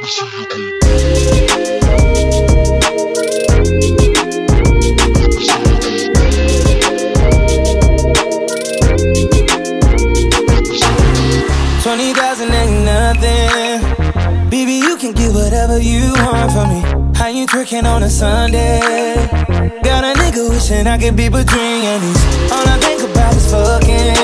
Twenty thousand ain't nothing. Baby, you can get whatever you want from me. How you twerking on a Sunday? Got a nigga wishing I could be between knees. All I think about is fucking.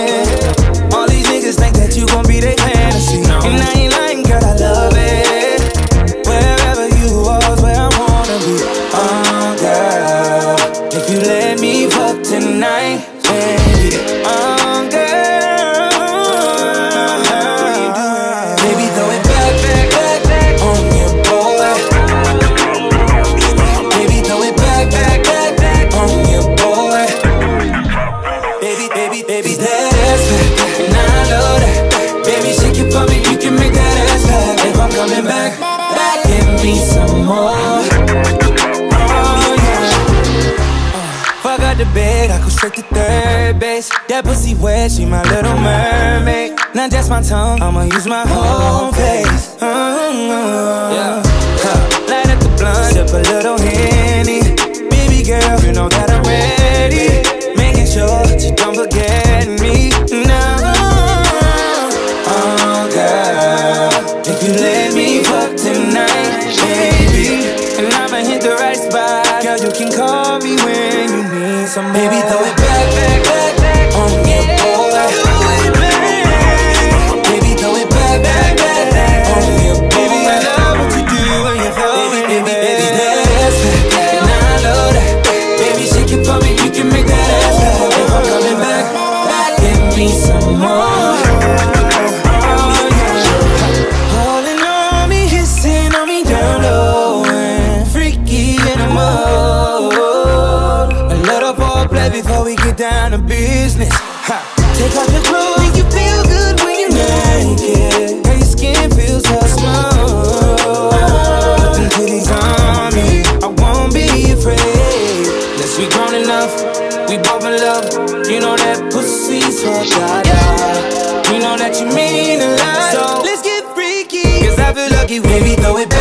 Me fuck tonight, baby. Oh, girl. Baby, throw it back, back, back, back on your boy. Baby, throw it back, back, back, back on your boy. Baby, baby, baby, that ass and I know that. Baby, shake it for me, you can make that ass back. If I'm coming Fuck out the bed, I go straight to third base. That pussy wet, she my little mermaid. Not just my tongue, I'ma use my whole face. Mm-hmm. Yeah. Huh. Light up the blunt, sip a little henny. Baby girl, you know that I'm ready. Making sure that you don't forget me. No. Oh, uh, girl, if you let me fuck tonight, baby, and I'ma hit the right spot, girl, you can call me when need some. Baby, throw it back, back, back, back. On your boy. Baby, throw it back, back, back, back. On your boy. Baby, I love what you do when you throw it baby, baby, that ass back, and I down to business. Ha. Take off your clothes, make you feel good when you're naked. Girl, your skin feels so smooth. Put them titties on me, I won't be afraid. Yes, we grown enough, we both in love. You know that pussy's so da-da. We know that you mean a lot. So let's get freaky. Cause I feel lucky, baby, throw it back.